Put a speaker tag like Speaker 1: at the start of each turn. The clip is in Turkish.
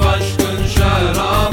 Speaker 1: başkın şarap.